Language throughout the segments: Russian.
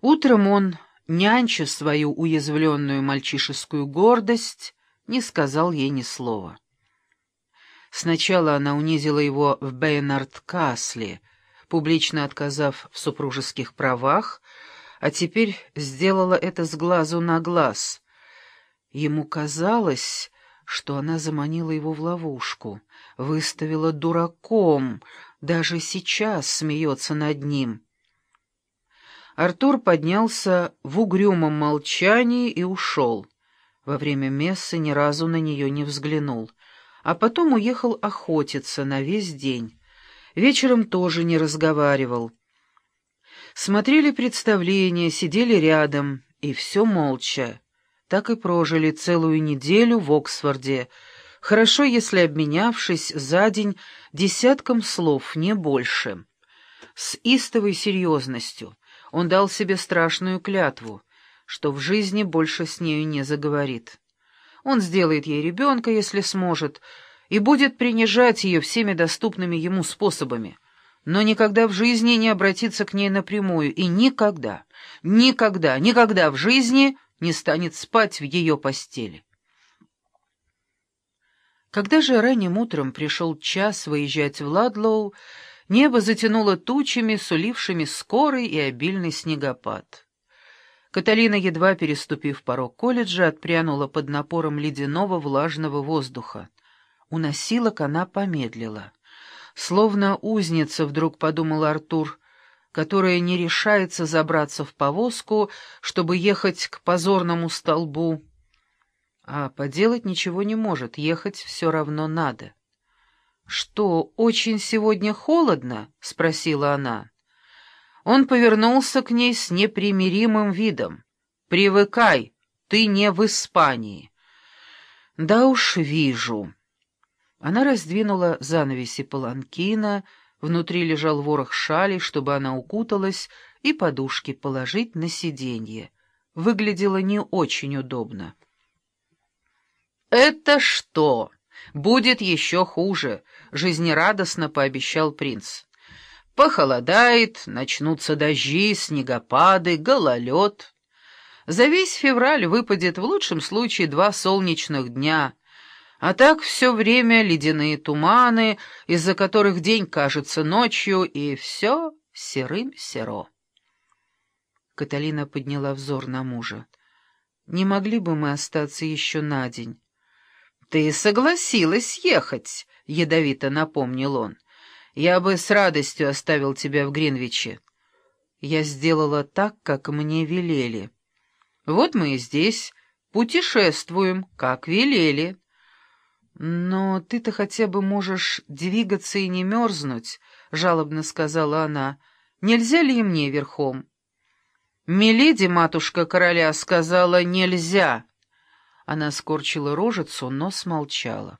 Утром он, нянча свою уязвленную мальчишескую гордость, не сказал ей ни слова. Сначала она унизила его в Бейнард-Касле, публично отказав в супружеских правах, а теперь сделала это с глазу на глаз. Ему казалось, что она заманила его в ловушку, выставила дураком, даже сейчас смеется над ним. Артур поднялся в угрюмом молчании и ушел. Во время мессы ни разу на нее не взглянул, а потом уехал охотиться на весь день. Вечером тоже не разговаривал. Смотрели представления, сидели рядом, и все молча. Так и прожили целую неделю в Оксфорде, хорошо, если обменявшись за день десятком слов, не больше. С истовой серьезностью он дал себе страшную клятву, что в жизни больше с нею не заговорит. Он сделает ей ребенка, если сможет, и будет принижать ее всеми доступными ему способами, но никогда в жизни не обратится к ней напрямую, и никогда, никогда, никогда в жизни не станет спать в ее постели. Когда же ранним утром пришел час выезжать в Ладлоу, небо затянуло тучами, сулившими скорый и обильный снегопад. Каталина, едва переступив порог колледжа, отпрянула под напором ледяного влажного воздуха. У носилок она помедлила. Словно узница, вдруг подумал Артур, которая не решается забраться в повозку, чтобы ехать к позорному столбу, а поделать ничего не может, ехать все равно надо. «Что, очень сегодня холодно?» — спросила она. Он повернулся к ней с непримиримым видом. «Привыкай, ты не в Испании». «Да уж вижу». Она раздвинула занавеси паланкина, внутри лежал ворох шали, чтобы она укуталась, и подушки положить на сиденье. Выглядело не очень удобно. «Это что? Будет еще хуже», — жизнерадостно пообещал принц. «Похолодает, начнутся дожди, снегопады, гололед. За весь февраль выпадет в лучшем случае два солнечных дня, а так все время ледяные туманы, из-за которых день кажется ночью, и все серым-серо». Каталина подняла взор на мужа. «Не могли бы мы остаться еще на день?» «Ты согласилась ехать», — ядовито напомнил он. «Я бы с радостью оставил тебя в Гринвиче». Я сделала так, как мне велели. Вот мы и здесь, путешествуем, как велели. «Но ты-то хотя бы можешь двигаться и не мерзнуть», — жалобно сказала она. «Нельзя ли мне верхом?» «Миледи, матушка короля, сказала, нельзя», она скорчила рожицу, но смолчала.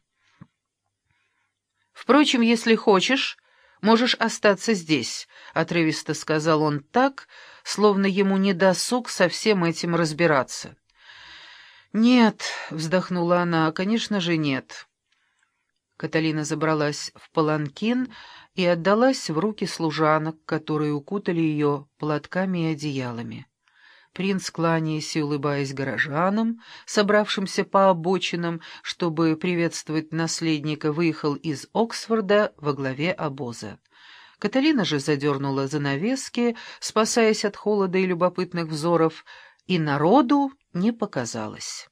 «Впрочем, если хочешь, можешь остаться здесь», — отрывисто сказал он так, словно ему не досуг со всем этим разбираться. «Нет», — вздохнула она, — «конечно же нет». Каталина забралась в паланкин и отдалась в руки служанок, которые укутали ее платками и одеялами. Принц, кланяясь и улыбаясь горожанам, собравшимся по обочинам, чтобы приветствовать наследника, выехал из Оксфорда во главе обоза. Каталина же задернула занавески, спасаясь от холода и любопытных взоров, и народу не показалось.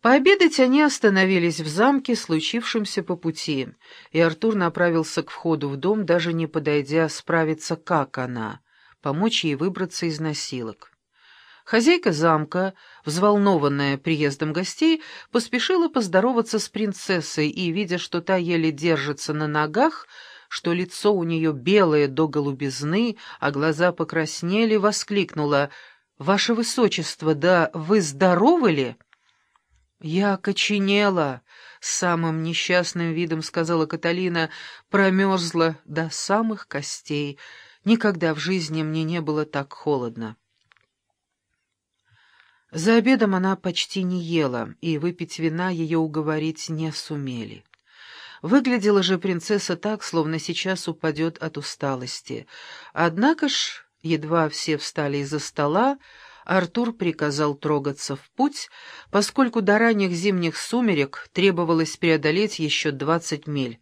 Пообедать они остановились в замке, случившемся по пути, и Артур направился к входу в дом, даже не подойдя справиться, как она — помочь ей выбраться из носилок. Хозяйка замка, взволнованная приездом гостей, поспешила поздороваться с принцессой и, видя, что та еле держится на ногах, что лицо у нее белое до голубизны, а глаза покраснели, воскликнула «Ваше Высочество, да вы здоровы ли?» «Я окоченела», — самым несчастным видом сказала Каталина, промерзла до самых костей — Никогда в жизни мне не было так холодно. За обедом она почти не ела, и выпить вина ее уговорить не сумели. Выглядела же принцесса так, словно сейчас упадет от усталости. Однако ж Едва все встали из-за стола, Артур приказал трогаться в путь, поскольку до ранних зимних сумерек требовалось преодолеть еще двадцать миль.